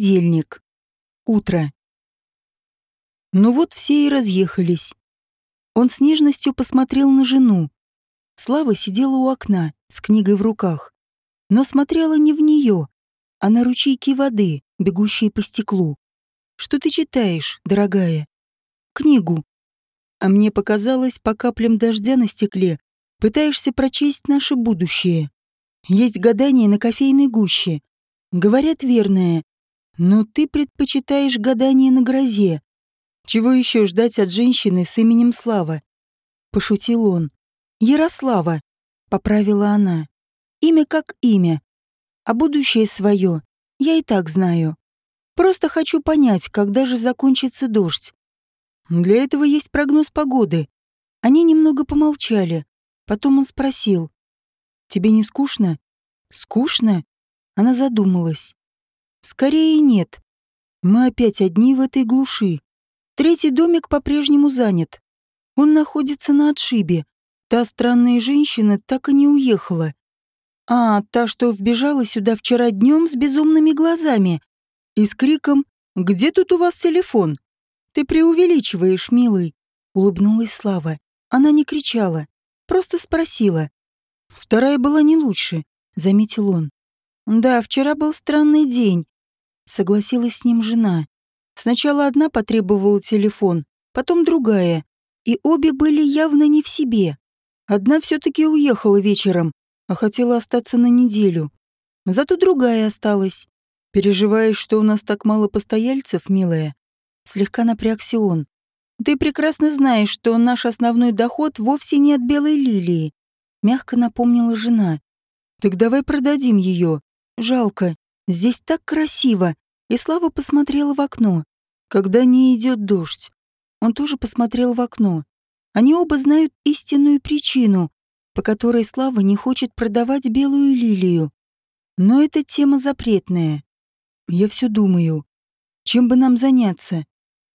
Понедельник. Утро. Ну вот все и разъехались. Он с нежностью посмотрел на жену. Слава сидела у окна с книгой в руках, но смотрела не в нее, а на ручейки воды, бегущие по стеклу. «Что ты читаешь, дорогая?» «Книгу». А мне показалось, по каплям дождя на стекле пытаешься прочесть наше будущее. Есть гадание на кофейной гуще. Говорят, верное. Но ты предпочитаешь гадание на грозе. Чего еще ждать от женщины с именем Слава? Пошутил он. Ярослава, поправила она. Имя как имя. А будущее свое я и так знаю. Просто хочу понять, когда же закончится дождь. Для этого есть прогноз погоды. Они немного помолчали. Потом он спросил. «Тебе не скучно?» «Скучно?» Она задумалась. «Скорее нет. Мы опять одни в этой глуши. Третий домик по-прежнему занят. Он находится на отшибе. Та странная женщина так и не уехала. А, та, что вбежала сюда вчера днем с безумными глазами. И с криком «Где тут у вас телефон?» «Ты преувеличиваешь, милый», — улыбнулась Слава. Она не кричала, просто спросила. Вторая была не лучше, заметил он. Да, вчера был странный день, согласилась с ним жена. Сначала одна потребовала телефон, потом другая, и обе были явно не в себе. Одна все-таки уехала вечером, а хотела остаться на неделю. Зато другая осталась. Переживаешь, что у нас так мало постояльцев, милая? Слегка напрягся он. Ты прекрасно знаешь, что наш основной доход вовсе не от белой лилии мягко напомнила жена. «Так давай продадим ее. Жалко. Здесь так красиво». И Слава посмотрела в окно. Когда не идет дождь. Он тоже посмотрел в окно. Они оба знают истинную причину, по которой Слава не хочет продавать белую лилию. Но это тема запретная. Я все думаю. Чем бы нам заняться?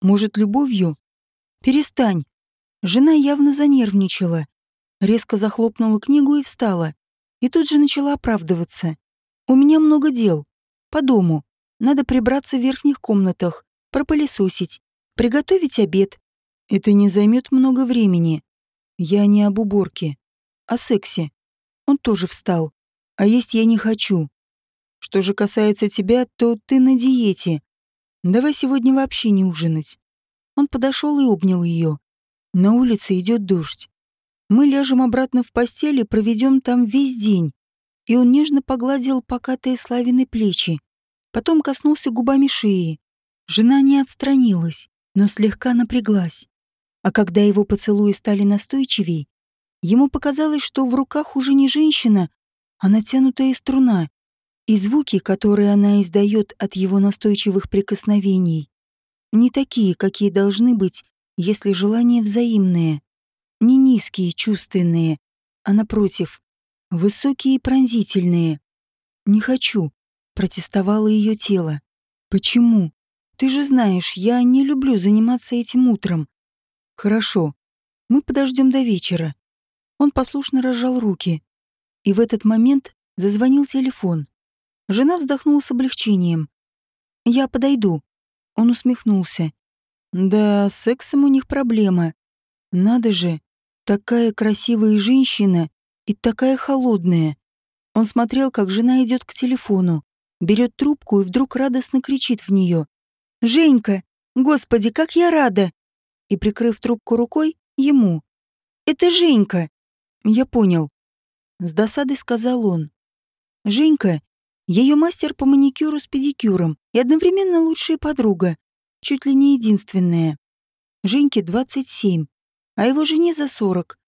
Может, любовью? Перестань. Жена явно занервничала резко захлопнула книгу и встала. И тут же начала оправдываться. «У меня много дел. По дому. Надо прибраться в верхних комнатах, пропылесосить, приготовить обед. Это не займет много времени. Я не об уборке, о сексе. Он тоже встал. А есть я не хочу. Что же касается тебя, то ты на диете. Давай сегодня вообще не ужинать. Он подошел и обнял ее. На улице идет дождь. Мы ляжем обратно в постель и проведем там весь день. И он нежно погладил покатые Славины плечи. Потом коснулся губами шеи. Жена не отстранилась, но слегка напряглась. А когда его поцелуи стали настойчивей, ему показалось, что в руках уже не женщина, а натянутая струна, и звуки, которые она издает от его настойчивых прикосновений, не такие, какие должны быть, если желание взаимное не низкие, чувственные, а напротив, высокие и пронзительные. «Не хочу», — протестовало ее тело. «Почему? Ты же знаешь, я не люблю заниматься этим утром». «Хорошо. Мы подождем до вечера». Он послушно разжал руки. И в этот момент зазвонил телефон. Жена вздохнула с облегчением. «Я подойду». Он усмехнулся. «Да, с сексом у них проблема. Надо же, Такая красивая женщина и такая холодная. Он смотрел, как жена идет к телефону, берет трубку и вдруг радостно кричит в нее. «Женька! Господи, как я рада!» И, прикрыв трубку рукой, ему. «Это Женька!» «Я понял», — с досадой сказал он. Женька — ее мастер по маникюру с педикюром и одновременно лучшая подруга, чуть ли не единственная. Женьке 27, а его жене за сорок.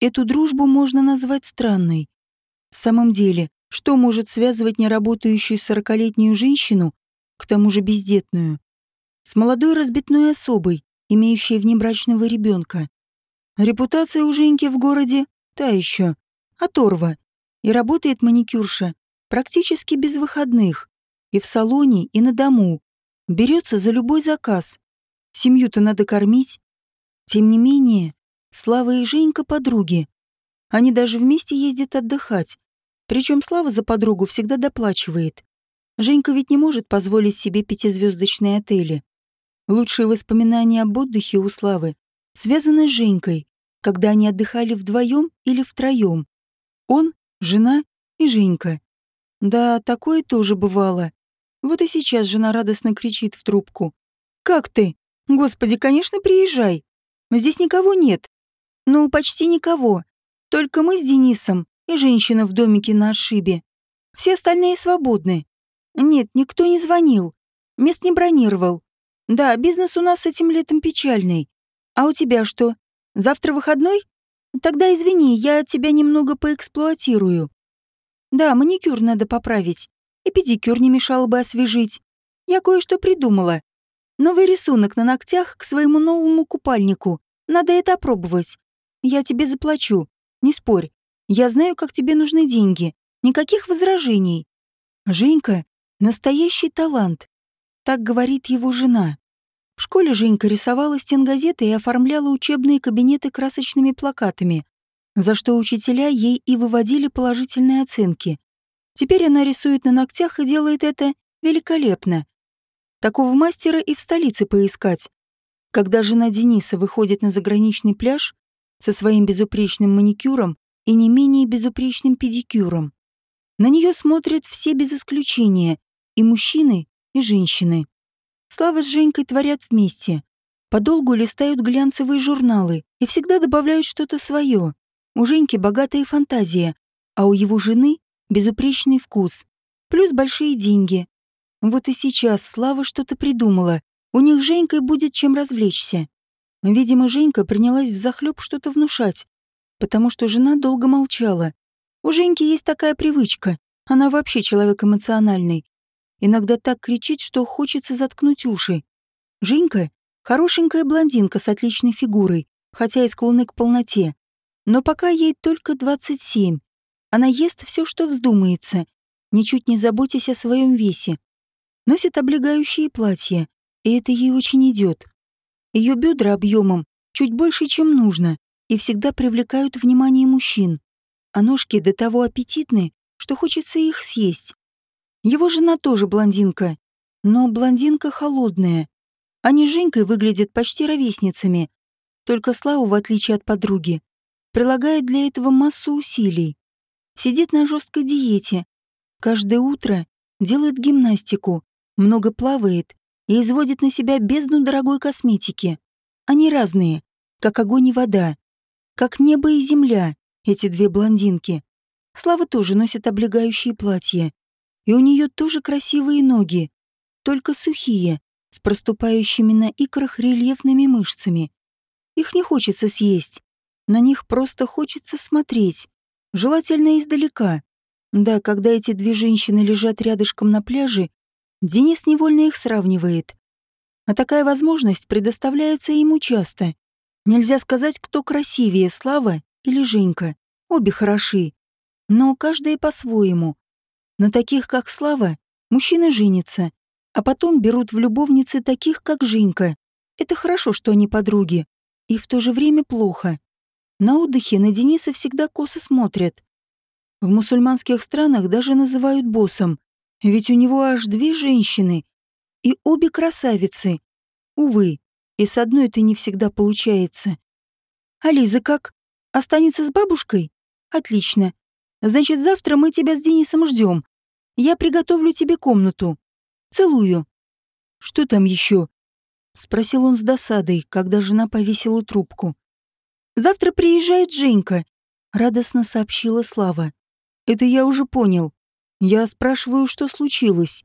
Эту дружбу можно назвать странной. В самом деле, что может связывать неработающую сорокалетнюю женщину, к тому же бездетную, с молодой разбитной особой, имеющей внебрачного ребенка? Репутация у Женьки в городе та еще, оторва, и работает маникюрша практически без выходных, и в салоне, и на дому, берется за любой заказ. Семью-то надо кормить, тем не менее, Слава и Женька подруги. Они даже вместе ездят отдыхать. Причем Слава за подругу всегда доплачивает. Женька ведь не может позволить себе пятизвездочные отели. Лучшие воспоминания об отдыхе у Славы связаны с Женькой, когда они отдыхали вдвоем или втроем. Он, жена и Женька. Да, такое тоже бывало. Вот и сейчас жена радостно кричит в трубку. «Как ты? Господи, конечно, приезжай. Здесь никого нет. Ну, почти никого. Только мы с Денисом и женщина в домике на отшибе. Все остальные свободны. Нет, никто не звонил. Мест не бронировал. Да, бизнес у нас этим летом печальный. А у тебя что? Завтра выходной? Тогда извини, я тебя немного поэксплуатирую. Да, маникюр надо поправить. И педикюр не мешало бы освежить. Я кое-что придумала. Новый рисунок на ногтях к своему новому купальнику. Надо это опробовать. Я тебе заплачу. Не спорь. Я знаю, как тебе нужны деньги. Никаких возражений. Женька — настоящий талант. Так говорит его жена. В школе Женька рисовала стенгазеты и оформляла учебные кабинеты красочными плакатами, за что учителя ей и выводили положительные оценки. Теперь она рисует на ногтях и делает это великолепно. Такого мастера и в столице поискать. Когда жена Дениса выходит на заграничный пляж со своим безупречным маникюром и не менее безупречным педикюром, на нее смотрят все без исключения, и мужчины, и женщины. Слава с Женькой творят вместе. Подолгу листают глянцевые журналы и всегда добавляют что-то свое. У Женьки богатая фантазия, а у его жены безупречный вкус. Плюс большие деньги. Вот и сейчас Слава что-то придумала. У них с Женькой будет чем развлечься. Видимо, Женька принялась взахлёб что-то внушать, потому что жена долго молчала. У Женьки есть такая привычка. Она вообще человек эмоциональный. Иногда так кричит, что хочется заткнуть уши. Женька — хорошенькая блондинка с отличной фигурой, хотя и склонны к полноте. Но пока ей только 27. Она ест все, что вздумается, ничуть не заботясь о своем весе. Носит облегающие платья, и это ей очень идет. Ее бедра объемом чуть больше, чем нужно, и всегда привлекают внимание мужчин. А ножки до того аппетитны, что хочется их съесть. Его жена тоже блондинка, но блондинка холодная. Они с Женькой выглядят почти ровесницами. Только Слава, в отличие от подруги, прилагает для этого массу усилий. Сидит на жесткой диете. Каждое утро делает гимнастику, много плавает и изводит на себя бездну дорогой косметики. Они разные, как огонь и вода, как небо и земля, эти две блондинки. Слава тоже носит облегающие платья, и у нее тоже красивые ноги, только сухие, с проступающими на икрах рельефными мышцами. Их не хочется съесть, на них просто хочется смотреть, желательно издалека. Да, когда эти две женщины лежат рядышком на пляже, Денис невольно их сравнивает. А такая возможность предоставляется ему часто. Нельзя сказать, кто красивее, Слава или Женька. Обе хороши. Но каждая по-своему. На таких, как Слава, мужчины женятся, а потом берут в любовницы таких, как Женька. Это хорошо, что они подруги. И в то же время плохо. На отдыхе на Дениса всегда косо смотрят. В мусульманских странах даже называют боссом, ведь у него аж две женщины, и обе красавицы. Увы, и с одной это не всегда получается. А Лиза как? Останется с бабушкой? Отлично. Значит, завтра мы тебя с Денисом ждем. Я приготовлю тебе комнату. Целую. Что там еще? Спросил он с досадой, когда жена повесила трубку. Завтра приезжает Женька, радостно сообщила Слава. Это я уже понял. Я спрашиваю, что случилось.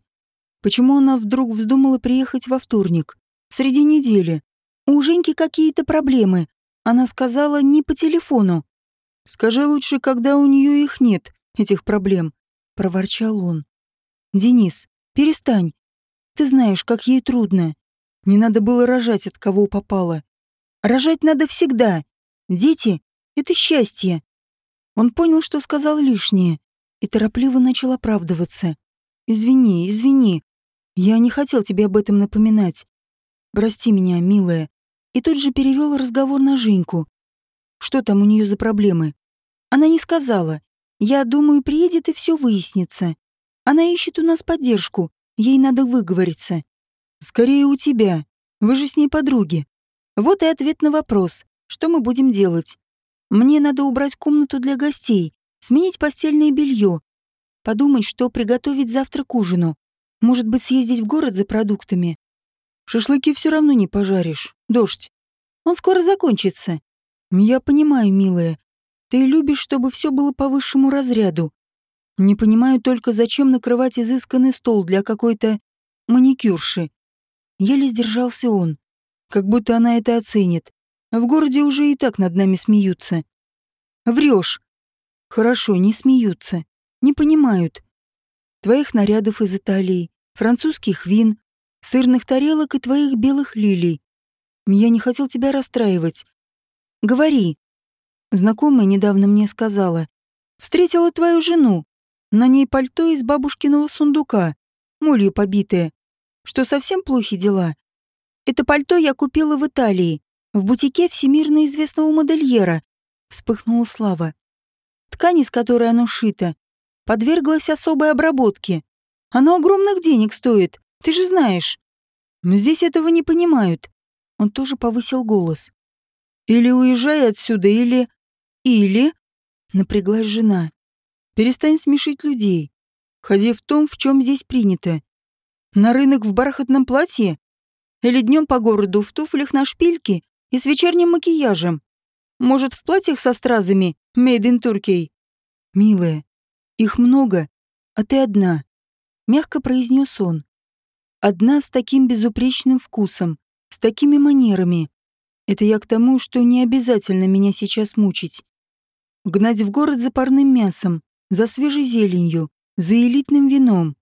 Почему она вдруг вздумала приехать во вторник, среди недели? У Женьки какие-то проблемы. Она сказала не по телефону. Скажи лучше, когда у нее их нет, этих проблем, проворчал он. Денис, перестань. Ты знаешь, как ей трудно. Не надо было рожать от кого попало. Рожать надо всегда. Дети — это счастье. Он понял, что сказал лишнее, и торопливо начал оправдываться. «Извини, извини. Я не хотел тебе об этом напоминать. Прости меня, милая». И тут же перевел разговор на Женьку. Что там у нее за проблемы? Она не сказала. Я думаю, приедет и все выяснится. Она ищет у нас поддержку. Ей надо выговориться. Скорее у тебя. Вы же с ней подруги. Вот и ответ на вопрос. Что мы будем делать? Мне надо убрать комнату для гостей, сменить постельное белье, подумать, что приготовить завтра к ужину. Может быть, съездить в город за продуктами. Шашлыки все равно не пожаришь. Дождь. Он скоро закончится. Я понимаю, милая. Ты любишь, чтобы все было по высшему разряду. Не понимаю только, зачем накрывать изысканный стол для какой-то маникюрши. Еле сдержался он. Как будто она это оценит. В городе уже и так над нами смеются. Врешь. Хорошо, не смеются. Не понимают. Твоих нарядов из Италии, французских вин, сырных тарелок и твоих белых лилий. Я не хотел тебя расстраивать. Говори. Знакомая недавно мне сказала. Встретила твою жену. На ней пальто из бабушкиного сундука, молью побитое. Что совсем плохи дела? Это пальто я купила в Италии, в бутике всемирно известного модельера. Вспыхнула Слава. Ткань, из которой оно шито, подверглась особой обработке. Оно огромных денег стоит, ты же знаешь. Здесь этого не понимают. Он тоже повысил голос. Или уезжай отсюда, или... Или... Напряглась жена. Перестань смешить людей. Ходи в том, в чем здесь принято. На рынок в бархатном платье? Или днем по городу в туфлях на шпильке и с вечерним макияжем. Может, в платьях со стразами, made in Turkey? Милая, их много, а ты одна. Мягко произнес он. Одна с таким безупречным вкусом, с такими манерами. Это я к тому, что не обязательно меня сейчас мучить. Гнать в город за парным мясом, за свежей зеленью, за элитным вином.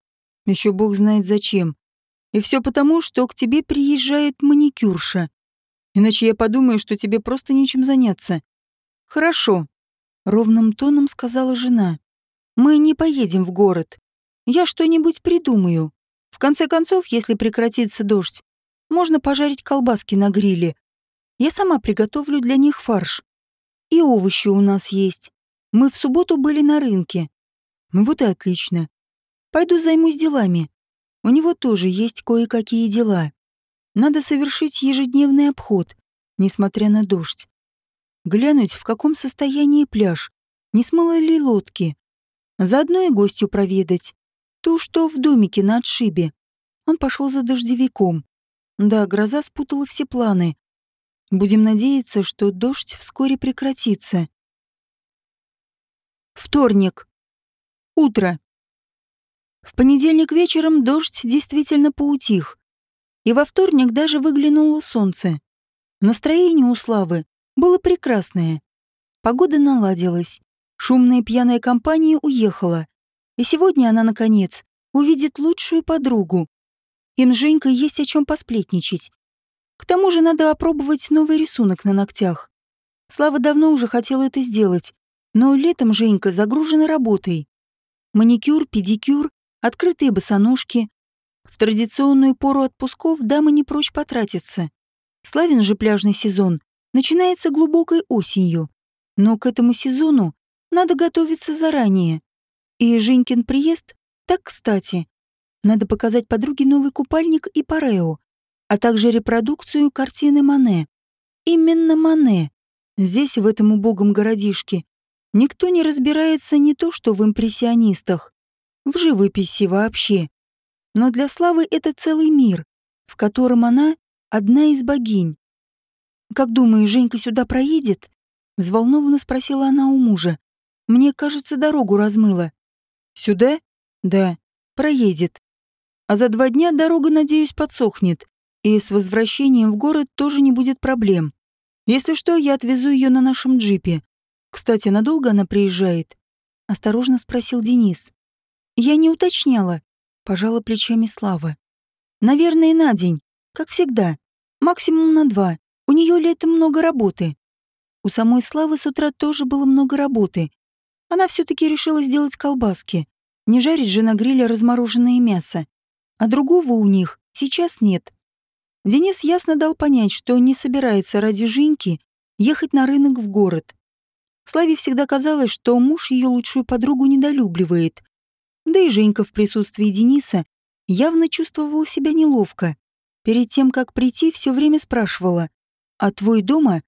Еще бог знает зачем. И все потому, что к тебе приезжает маникюрша. Иначе я подумаю, что тебе просто нечем заняться. Хорошо. Ровным тоном сказала жена. Мы не поедем в город. Я что-нибудь придумаю. В конце концов, если прекратится дождь, можно пожарить колбаски на гриле. Я сама приготовлю для них фарш. И овощи у нас есть. Мы в субботу были на рынке. Вот и отлично. Пойду займусь делами. У него тоже есть кое-какие дела. Надо совершить ежедневный обход, несмотря на дождь. Глянуть, в каком состоянии пляж, не смыло ли лодки. Заодно и гостю проведать. Ту, что в домике на отшибе. Он пошел за дождевиком. Да, гроза спутала все планы. Будем надеяться, что дождь вскоре прекратится. Вторник. Утро. В понедельник вечером дождь действительно поутих. И во вторник даже выглянуло солнце. Настроение у Славы было прекрасное. Погода наладилась. Шумная пьяная компания уехала. И сегодня она, наконец, увидит лучшую подругу. Им с Женькой есть о чем посплетничать. К тому же надо опробовать новый рисунок на ногтях. Слава давно уже хотела это сделать, но летом Женька загружена работой. Маникюр, педикюр открытые босоножки. В традиционную пору отпусков дамы не прочь потратиться. Славен же пляжный сезон начинается глубокой осенью. Но к этому сезону надо готовиться заранее. И Женькин приезд так кстати. Надо показать подруге новый купальник и парео, а также репродукцию картины Мане. Именно Мане. Здесь, в этом убогом городишке, никто не разбирается не то что в импрессионистах, в живописи вообще. Но для Славы это целый мир, в котором она одна из богинь. «Как думаешь, Женька сюда проедет?» — взволнованно спросила она у мужа. «Мне кажется, дорогу размыла». «Сюда?» «Да, проедет. А за два дня дорога, надеюсь, подсохнет, и с возвращением в город тоже не будет проблем. Если что, я отвезу ее на нашем джипе. Кстати, надолго она приезжает?» — осторожно спросил Денис. Я не уточняла. Пожала плечами Слава. Наверное, на день. Как всегда. Максимум на два. У нее летом много работы. У самой Славы с утра тоже было много работы. Она все-таки решила сделать колбаски. Не жарить же на гриле размороженное мясо. А другого у них сейчас нет. Денис ясно дал понять, что не собирается ради Женьки ехать на рынок в город. Славе всегда казалось, что муж ее лучшую подругу недолюбливает, Да и Женька в присутствии Дениса явно чувствовала себя неловко. Перед тем, как прийти, все время спрашивала, «А твой дома?»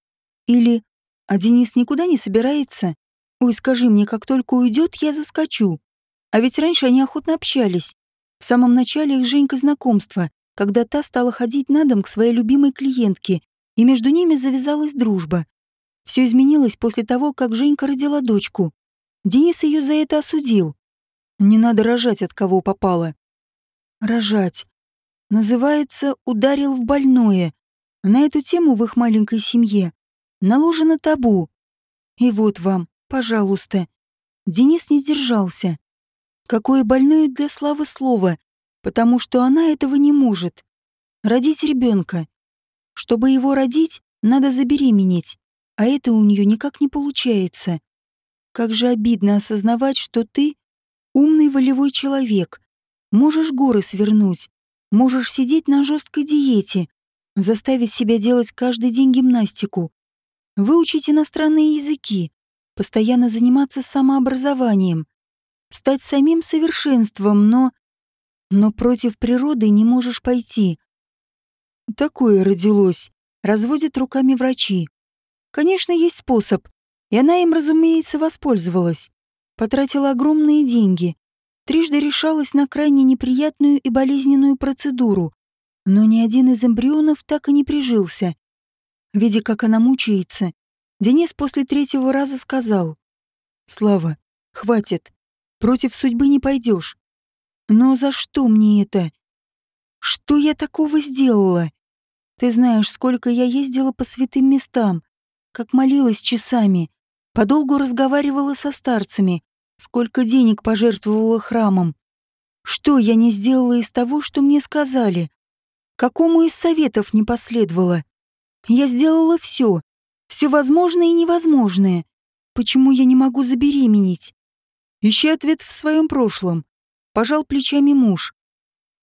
Или «А Денис никуда не собирается?» «Ой, скажи мне, как только уйдет, я заскочу». А ведь раньше они охотно общались. В самом начале их Женька знакомства, когда та стала ходить на дом к своей любимой клиентке, и между ними завязалась дружба. Все изменилось после того, как Женька родила дочку. Денис ее за это осудил. Не надо рожать от кого попало. Рожать. Называется «ударил в больное». На эту тему в их маленькой семье наложено табу. И вот вам, пожалуйста. Денис не сдержался. Какое больное для Славы слово, потому что она этого не может. Родить ребенка. Чтобы его родить, надо забеременеть, а это у нее никак не получается. Как же обидно осознавать, что ты умный волевой человек, можешь горы свернуть, можешь сидеть на жесткой диете, заставить себя делать каждый день гимнастику, выучить иностранные языки, постоянно заниматься самообразованием, стать самим совершенством, но... Но против природы не можешь пойти. Такое родилось, разводят руками врачи. Конечно, есть способ, и она им, разумеется, воспользовалась. Потратила огромные деньги. Трижды решалась на крайне неприятную и болезненную процедуру, но ни один из эмбрионов так и не прижился. Видя, как она мучается, Денис после третьего раза сказал. «Слава, хватит. Против судьбы не пойдешь. Но за что мне это? Что я такого сделала? Ты знаешь, сколько я ездила по святым местам, как молилась часами, подолгу разговаривала со старцами, сколько денег пожертвовала храмом. Что я не сделала из того, что мне сказали? Какому из советов не последовало? Я сделала все, все возможное и невозможное. Почему я не могу забеременеть? Ищи ответ в своем прошлом. Пожал плечами муж.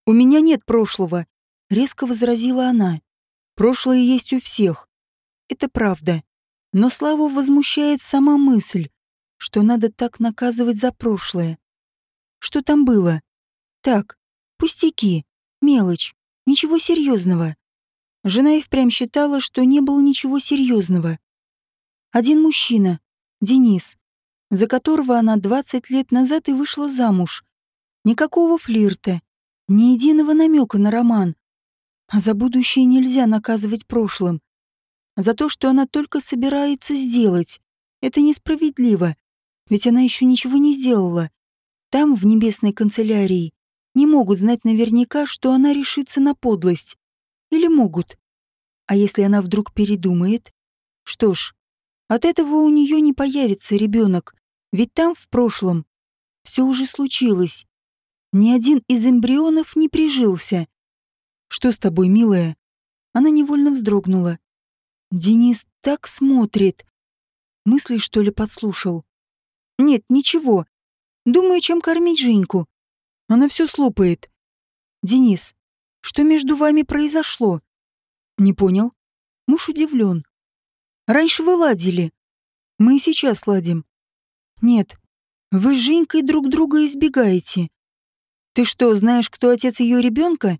У меня нет прошлого, резко возразила она. Прошлое есть у всех. Это правда. Но Славу возмущает сама мысль, что надо так наказывать за прошлое. Что там было? Так, пустяки, мелочь, ничего серьезного. Жена и впрямь считала, что не было ничего серьезного. Один мужчина, Денис, за которого она 20 лет назад и вышла замуж. Никакого флирта, ни единого намека на роман. А за будущее нельзя наказывать прошлым. За то, что она только собирается сделать. Это несправедливо, ведь она еще ничего не сделала. Там, в небесной канцелярии, не могут знать наверняка, что она решится на подлость. Или могут. А если она вдруг передумает? Что ж, от этого у нее не появится ребенок, ведь там, в прошлом, все уже случилось. Ни один из эмбрионов не прижился. «Что с тобой, милая?» Она невольно вздрогнула. «Денис так смотрит. Мысли, что ли, подслушал?» «Нет, ничего. Думаю, чем кормить Женьку. Она все слопает. Денис, что между вами произошло?» «Не понял». Муж удивлен. Раньше вы ладили. Мы и сейчас ладим. Нет, вы с Женькой друг друга избегаете. Ты что, знаешь, кто отец ее ребенка?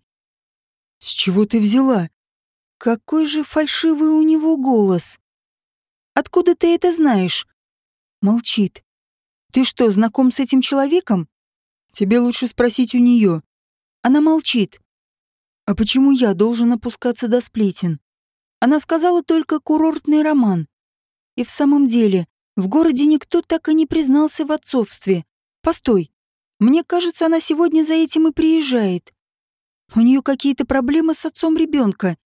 С чего ты взяла? Какой же фальшивый у него голос. Откуда ты это знаешь? Молчит. Ты что, знаком с этим человеком? Тебе лучше спросить у нее. Она молчит. А почему я должен опускаться до сплетен? Она сказала только курортный роман. И в самом деле, в городе никто так и не признался в отцовстве. Постой. Мне кажется, она сегодня за этим и приезжает. У нее какие-то проблемы с отцом ребенка.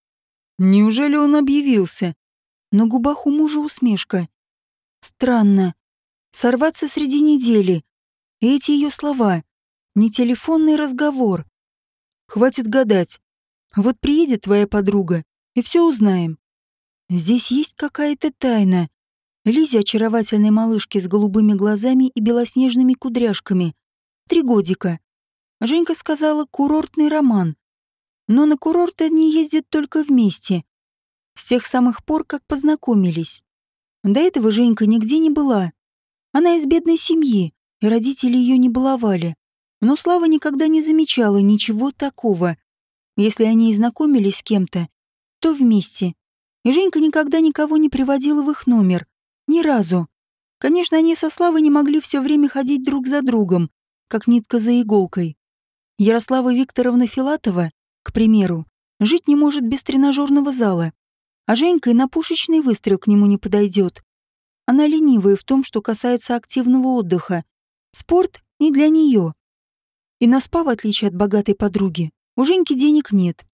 Неужели он объявился? На губах у мужа усмешка. Странно. Сорваться среди недели. эти ее слова. Не телефонный разговор. Хватит гадать. Вот приедет твоя подруга, и все узнаем. Здесь есть какая-то тайна. Лизе очаровательной малышке с голубыми глазами и белоснежными кудряшками. Три годика. Женька сказала «курортный роман». Но на курорт они ездят только вместе. С тех самых пор, как познакомились. До этого Женька нигде не была. Она из бедной семьи, и родители ее не баловали. Но Слава никогда не замечала ничего такого. Если они и знакомились с кем-то, то вместе. И Женька никогда никого не приводила в их номер. Ни разу. Конечно, они со Славой не могли все время ходить друг за другом, как нитка за иголкой. Ярослава Викторовна Филатова, к примеру, жить не может без тренажерного зала, а Женька и на пушечный выстрел к нему не подойдет. Она ленивая в том, что касается активного отдыха. Спорт не для нее. И на спа, в отличие от богатой подруги, у Женьки денег нет.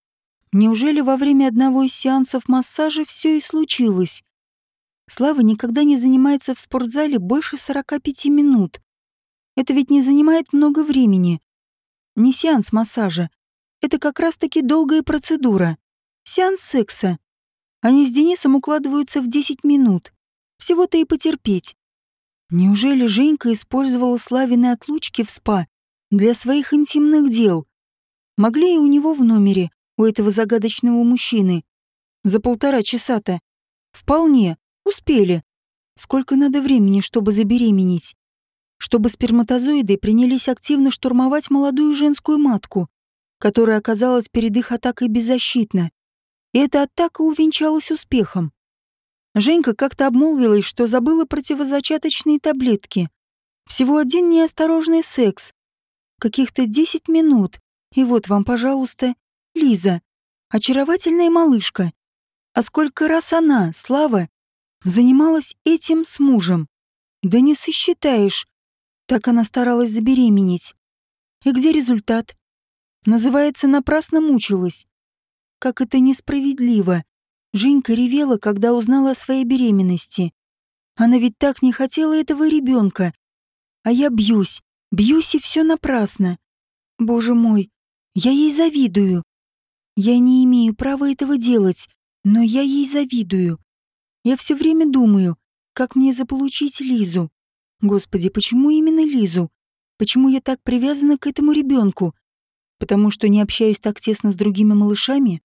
Неужели во время одного из сеансов массажа все и случилось? Слава никогда не занимается в спортзале больше 45 минут. Это ведь не занимает много времени. Не сеанс массажа. Это как раз-таки долгая процедура. Сеанс секса. Они с Денисом укладываются в 10 минут. Всего-то и потерпеть. Неужели Женька использовала Славины отлучки в спа для своих интимных дел? Могли и у него в номере, у этого загадочного мужчины. За полтора часа-то. Вполне. Успели. Сколько надо времени, чтобы забеременеть? Чтобы сперматозоиды принялись активно штурмовать молодую женскую матку, которая оказалась перед их атакой беззащитна. И эта атака увенчалась успехом. Женька как-то обмолвилась, что забыла противозачаточные таблетки. Всего один неосторожный секс. Каких-то десять минут. И вот вам, пожалуйста, Лиза. Очаровательная малышка. А сколько раз она, Слава, занималась этим с мужем. Да не сосчитаешь. Так она старалась забеременеть. И где результат? Называется, напрасно мучилась. Как это несправедливо. Женька ревела, когда узнала о своей беременности. Она ведь так не хотела этого ребенка. А я бьюсь, бьюсь и все напрасно. Боже мой, я ей завидую. Я не имею права этого делать, но я ей завидую. Я все время думаю, как мне заполучить Лизу. Господи, почему именно Лизу? Почему я так привязана к этому ребенку? Потому что не общаюсь так тесно с другими малышами?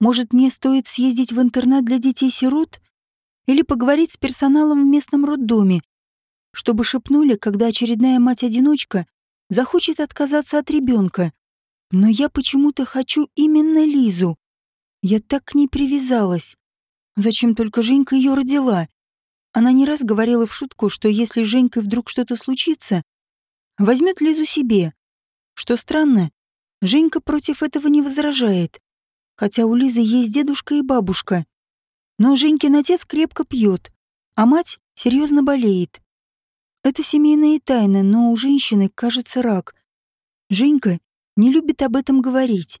Может, мне стоит съездить в интернат для детей-сирот? Или поговорить с персоналом в местном роддоме, чтобы шепнули, когда очередная мать-одиночка захочет отказаться от ребенка. Но я почему-то хочу именно Лизу. Я так к ней привязалась. Зачем только Женька ее родила? Она не раз говорила в шутку, что если с Женькой вдруг что-то случится, возьмет Лизу себе. Что странно, Женька против этого не возражает. Хотя у Лизы есть дедушка и бабушка. Но Женькин отец крепко пьет, а мать серьезно болеет. Это семейные тайны, но у женщины, кажется, рак. Женька не любит об этом говорить.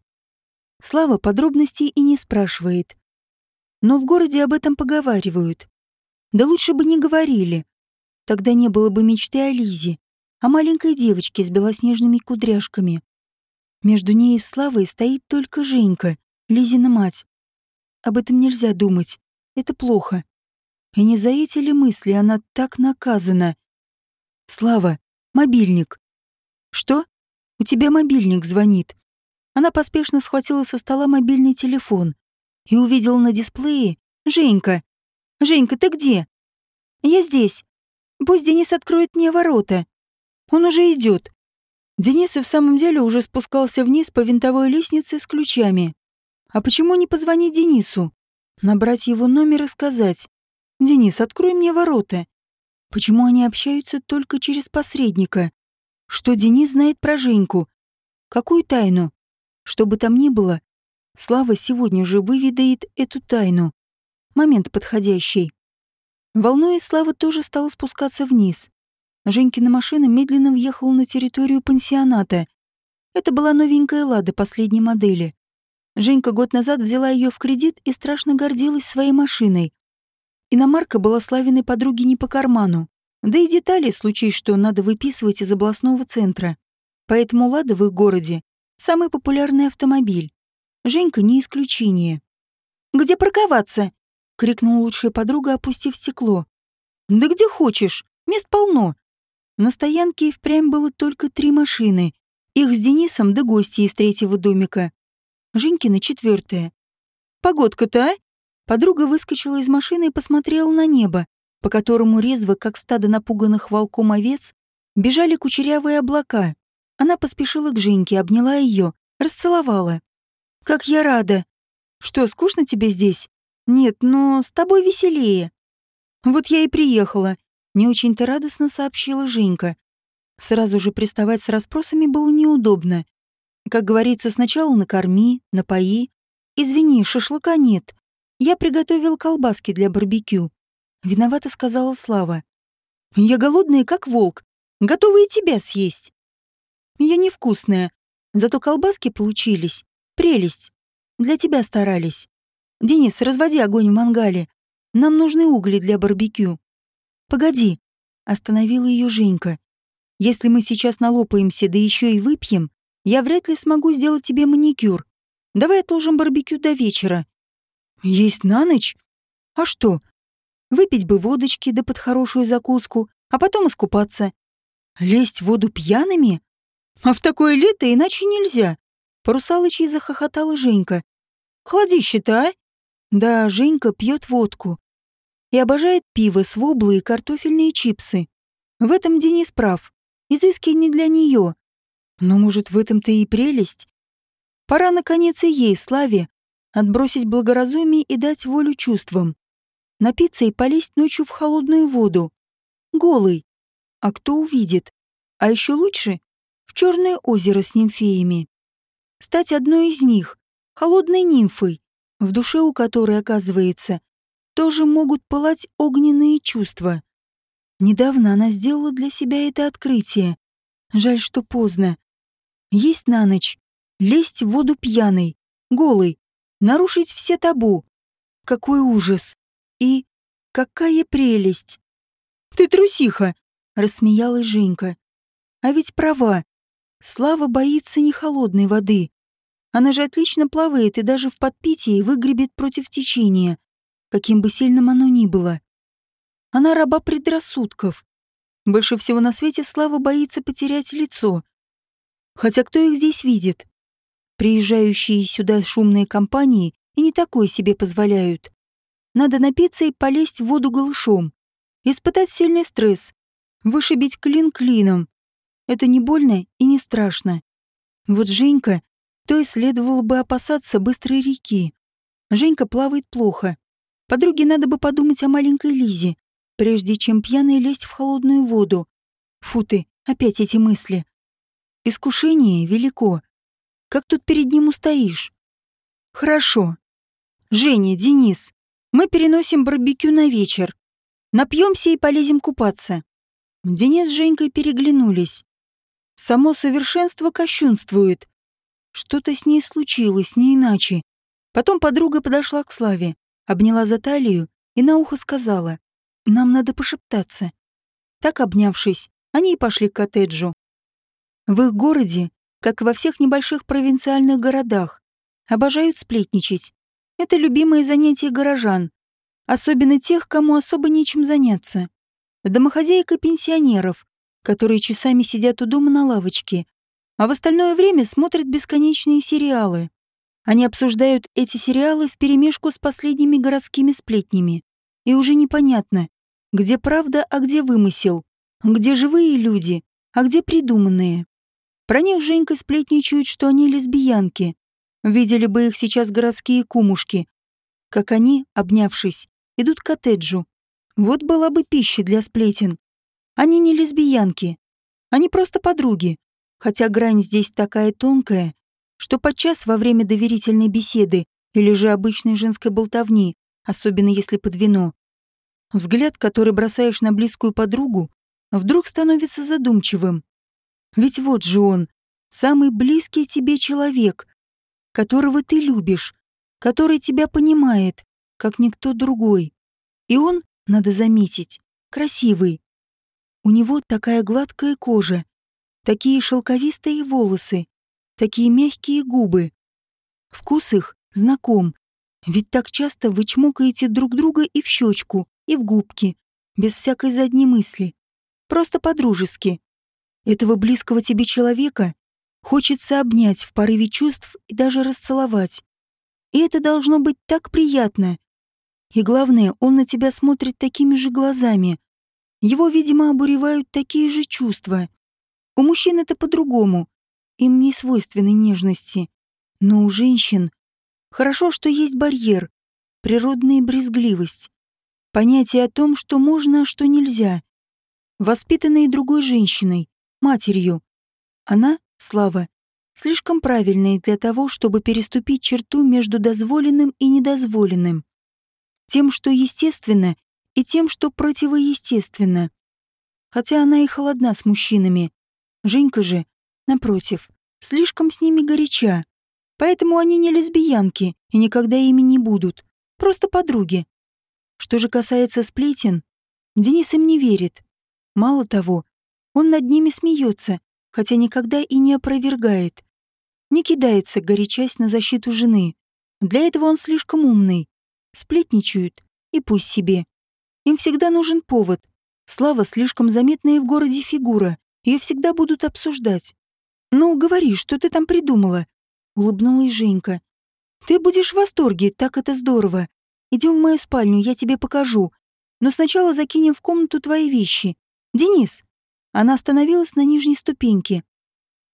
Слава подробностей и не спрашивает. Но в городе об этом поговаривают. Да лучше бы не говорили. Тогда не было бы мечты о Лизе, о маленькой девочке с белоснежными кудряшками. Между ней и Славой стоит только Женька, Лизина мать. Об этом нельзя думать. Это плохо. И не за эти ли мысли она так наказана? Слава, мобильник. Что? У тебя мобильник звонит. Она поспешно схватила со стола мобильный телефон и увидела на дисплее «Женька». «Женька, ты где?» «Я здесь. Пусть Денис откроет мне ворота. Он уже идет». Денис и в самом деле уже спускался вниз по винтовой лестнице с ключами. А почему не позвонить Денису? Набрать его номер и сказать «Денис, открой мне ворота». Почему они общаются только через посредника? Что Денис знает про Женьку? Какую тайну? Что бы там ни было, Слава сегодня же выведает эту тайну. Момент подходящий. Волнуясь, Слава тоже стала спускаться вниз. Женькина машина медленно въехала на территорию пансионата. Это была новенькая «Лада» последней модели. Женька год назад взяла ее в кредит и страшно гордилась своей машиной. Иномарка была Славиной подруге не по карману. Да и детали, случай, что надо выписывать из областного центра. Поэтому «Лада» в их городе — самый популярный автомобиль. Женька не исключение. «Где парковаться?» — крикнула лучшая подруга, опустив стекло. «Да где хочешь, мест полно». На стоянке и впрямь было только три машины. Их с Денисом да гости из третьего домика. Женькина четвертая. «Погодка-то, а?» Подруга выскочила из машины и посмотрела на небо, по которому резво, как стадо напуганных волком овец, бежали кучерявые облака. Она поспешила к Женьке, обняла ее, расцеловала. «Как я рада! Что, скучно тебе здесь? Нет, но с тобой веселее». «Вот я и приехала», — не очень-то радостно сообщила Женька. Сразу же приставать с расспросами было неудобно. Как говорится, сначала накорми, напои. Извини, шашлыка нет. Я приготовил колбаски для барбекю. Виновато сказала Слава. Я голодная, как волк. Готова и тебя съесть. Я невкусная. Зато колбаски получились. Прелесть. Для тебя старались. Денис, разводи огонь в мангале. Нам нужны угли для барбекю. Погоди. Остановила ее Женька. Если мы сейчас налопаемся, да еще и выпьем, я вряд ли смогу сделать тебе маникюр. Давай отложим барбекю до вечера. Есть на ночь? А что? Выпить бы водочки да под хорошую закуску, а потом искупаться. Лезть в воду пьяными? А в такое лето иначе нельзя. По захохотала Женька. Хладище-то, а? Да, Женька пьет водку. И обожает пиво, своблы и картофельные чипсы. В этом Денис прав. Изыски не для нее. Но, может, в этом-то и прелесть? Пора, наконец, и ей, Славе, отбросить благоразумие и дать волю чувствам. Напиться и полезть ночью в холодную воду. Голый. А кто увидит? А еще лучше — в черное озеро с нимфеями. Стать одной из них, холодной нимфой, в душе у которой, оказывается, тоже могут пылать огненные чувства. Недавно она сделала для себя это открытие. Жаль, что поздно. Есть на ночь, лезть в воду пьяной, голой, нарушить все табу. Какой ужас! И какая прелесть! Ты трусиха! Рассмеялась Женька. А ведь права. Слава боится не холодной воды. Она же отлично плавает и даже в подпитии выгребет против течения, каким бы сильным оно ни было. Она раба предрассудков. Больше всего на свете Слава боится потерять лицо, Хотя кто их здесь видит? Приезжающие сюда шумные компании и не такое себе позволяют. Надо напиться и полезть в воду голышом. Испытать сильный стресс. Вышибить клин клином. Это не больно и не страшно. Вот Женька, то и следовало бы опасаться быстрой реки. Женька плавает плохо. Подруге надо бы подумать о маленькой Лизе, прежде чем пьяной лезть в холодную воду. Фу ты, опять эти мысли. Искушение велико. Как тут перед ним устоишь? Хорошо. Женя, Денис, мы переносим барбекю на вечер. Напьемся и полезем купаться. Денис с Женькой переглянулись. Само совершенство кощунствует. Что-то с ней случилось, не иначе. Потом подруга подошла к Славе, обняла за талию и на ухо сказала. «Нам надо пошептаться». Так, обнявшись, они и пошли к коттеджу. В их городе, как и во всех небольших провинциальных городах, обожают сплетничать. Это любимое занятие горожан, особенно тех, кому особо нечем заняться. Домохозяек и пенсионеров, которые часами сидят у дома на лавочке, а в остальное время смотрят бесконечные сериалы. Они обсуждают эти сериалы вперемешку с последними городскими сплетнями. И уже непонятно, где правда, а где вымысел, где живые люди, а где придуманные. Про них Женька сплетничают, что они лесбиянки. Видели бы их сейчас городские кумушки. Как они, обнявшись, идут к коттеджу. Вот была бы пища для сплетен. Они не лесбиянки. Они просто подруги. Хотя грань здесь такая тонкая, что подчас во время доверительной беседы или же обычной женской болтовни, особенно если под вино, взгляд, который бросаешь на близкую подругу, вдруг становится задумчивым. Ведь вот же он, самый близкий тебе человек, которого ты любишь, который тебя понимает, как никто другой. И он, надо заметить, красивый. У него такая гладкая кожа, такие шелковистые волосы, такие мягкие губы. Вкус их знаком, ведь так часто вы чмокаете друг друга и в щечку, и в губки, без всякой задней мысли. Просто по-дружески. Этого близкого тебе человека хочется обнять в порыве чувств и даже расцеловать. И это должно быть так приятно. И главное, он на тебя смотрит такими же глазами. Его, видимо, обуревают такие же чувства. У мужчин это по-другому. Им не свойственны нежности. Но у женщин хорошо, что есть барьер, природная брезгливость, понятие о том, что можно, а что нельзя. Воспитанные другой женщиной, матерью. Она, Слава, слишком правильная для того, чтобы переступить черту между дозволенным и недозволенным. Тем, что естественно, и тем, что противоестественно. Хотя она и холодна с мужчинами. Женька же, напротив, слишком с ними горяча. Поэтому они не лесбиянки и никогда ими не будут. Просто подруги. Что же касается сплетен, Денис им не верит. Мало того, он над ними смеется, хотя никогда и не опровергает. Не кидается, горячась на защиту жены. Для этого он слишком умный. Сплетничают, и пусть себе. Им всегда нужен повод. Слава слишком заметная в городе фигура, ее всегда будут обсуждать. «Ну, говори, что ты там придумала?» — улыбнулась Женька. «Ты будешь в восторге, так это здорово. Идем в мою спальню, я тебе покажу. Но сначала закинем в комнату твои вещи. Денис!» Она остановилась на нижней ступеньке.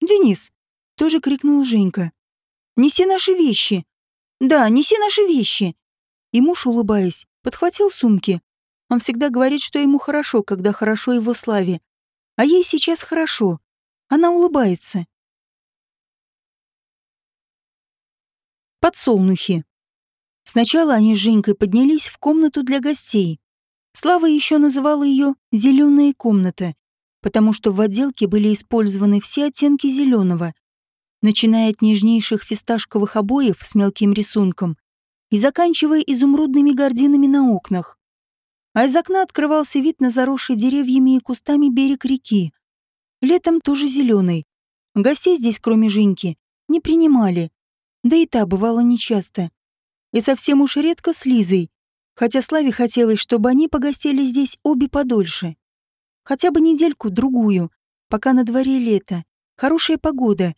«Денис!» — тоже крикнула Женька. «Неси наши вещи!» «Да, неси наши вещи!» И муж, улыбаясь, подхватил сумки. Он всегда говорит, что ему хорошо, когда хорошо его славе. А ей сейчас хорошо. Она улыбается. Подсолнухи. Сначала они с Женькой поднялись в комнату для гостей. Слава еще называла ее «зеленая комната», потому что в отделке были использованы все оттенки зеленого, начиная от нежнейших фисташковых обоев с мелким рисунком и заканчивая изумрудными гардинами на окнах а из окна открывался вид на заросший деревьями и кустами берег реки. Летом тоже зеленый. Гостей здесь, кроме Женьки, не принимали. Да и та бывала нечасто. И совсем уж редко с Лизой, хотя Славе хотелось, чтобы они погостили здесь обе подольше. Хотя бы недельку-другую, пока на дворе лето. Хорошая погода.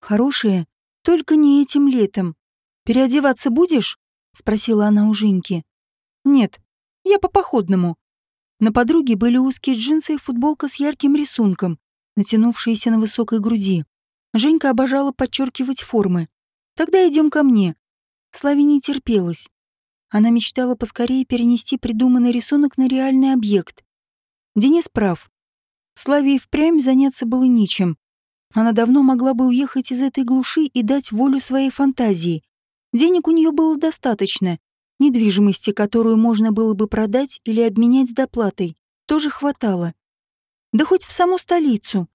Хорошая, только не этим летом. «Переодеваться будешь?» — спросила она у Женьки. «Нет, я по походному. На подруге были узкие джинсы и футболка с ярким рисунком, натянувшиеся на высокой груди. Женька обожала подчеркивать формы. Тогда идем ко мне. Славе не терпелось. Она мечтала поскорее перенести придуманный рисунок на реальный объект. Денис прав. Славе и впрямь заняться было нечем. Она давно могла бы уехать из этой глуши и дать волю своей фантазии. Денег у нее было достаточно, Недвижимости, которую можно было бы продать или обменять с доплатой, тоже хватало. Да хоть в саму столицу.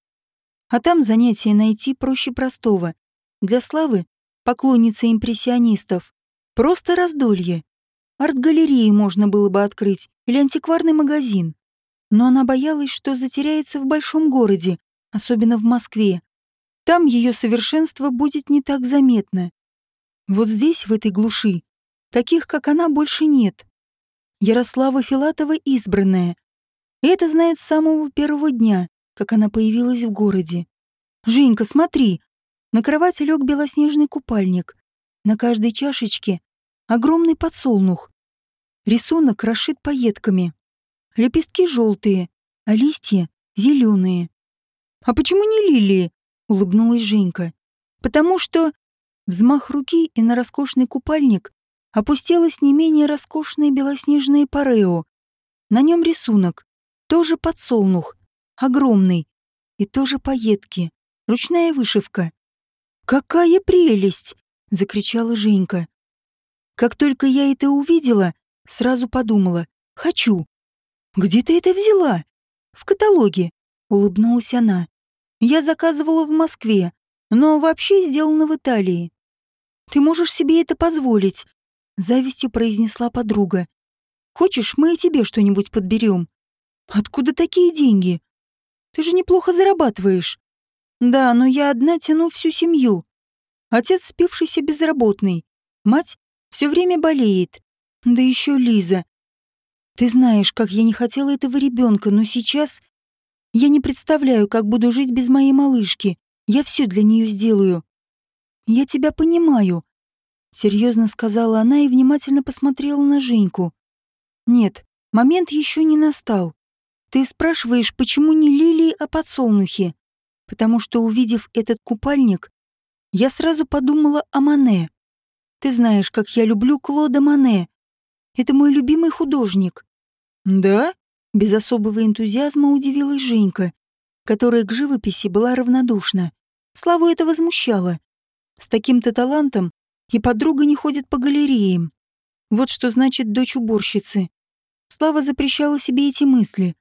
А там занятия найти проще простого. Для Славы, поклонницы импрессионистов, просто раздолье. Арт-галереи можно было бы открыть или антикварный магазин. Но она боялась, что затеряется в большом городе, особенно в Москве. Там ее совершенство будет не так заметно. Вот здесь, в этой глуши, Таких, как она, больше нет. Ярослава Филатова избранная. И это знают с самого первого дня, как она появилась в городе. «Женька, смотри!» На кровати лег белоснежный купальник. На каждой чашечке огромный подсолнух. Рисунок расшит пайетками. Лепестки желтые, а листья зеленые. «А почему не лилии?» — улыбнулась Женька. «Потому что...» Взмах руки и на роскошный купальник опустилось не менее роскошное белоснежное парео. На нем рисунок, тоже подсолнух, огромный, и тоже пайетки, ручная вышивка. «Какая прелесть!» — закричала Женька. Как только я это увидела, сразу подумала «хочу». «Где ты это взяла?» «В каталоге», — улыбнулась она. «Я заказывала в Москве, но вообще сделано в Италии. Ты можешь себе это позволить, завистью произнесла подруга. Хочешь, мы и тебе что-нибудь подберем? Откуда такие деньги? Ты же неплохо зарабатываешь. Да, но я одна тяну всю семью. Отец спившийся безработный. Мать все время болеет. Да еще Лиза. Ты знаешь, как я не хотела этого ребенка, но сейчас я не представляю, как буду жить без моей малышки. Я все для нее сделаю. Я тебя понимаю, Серьезно сказала она и внимательно посмотрела на Женьку. Нет, момент еще не настал. Ты спрашиваешь, почему не лилии, а подсолнухи? потому что, увидев этот купальник, я сразу подумала о Мане. Ты знаешь, как я люблю Клода Мане. Это мой любимый художник. Да? Без особого энтузиазма удивилась Женька, которая к живописи была равнодушна. Славу это возмущало. С таким-то талантом и подруга не ходит по галереям. Вот что значит дочь уборщицы. Слава запрещала себе эти мысли,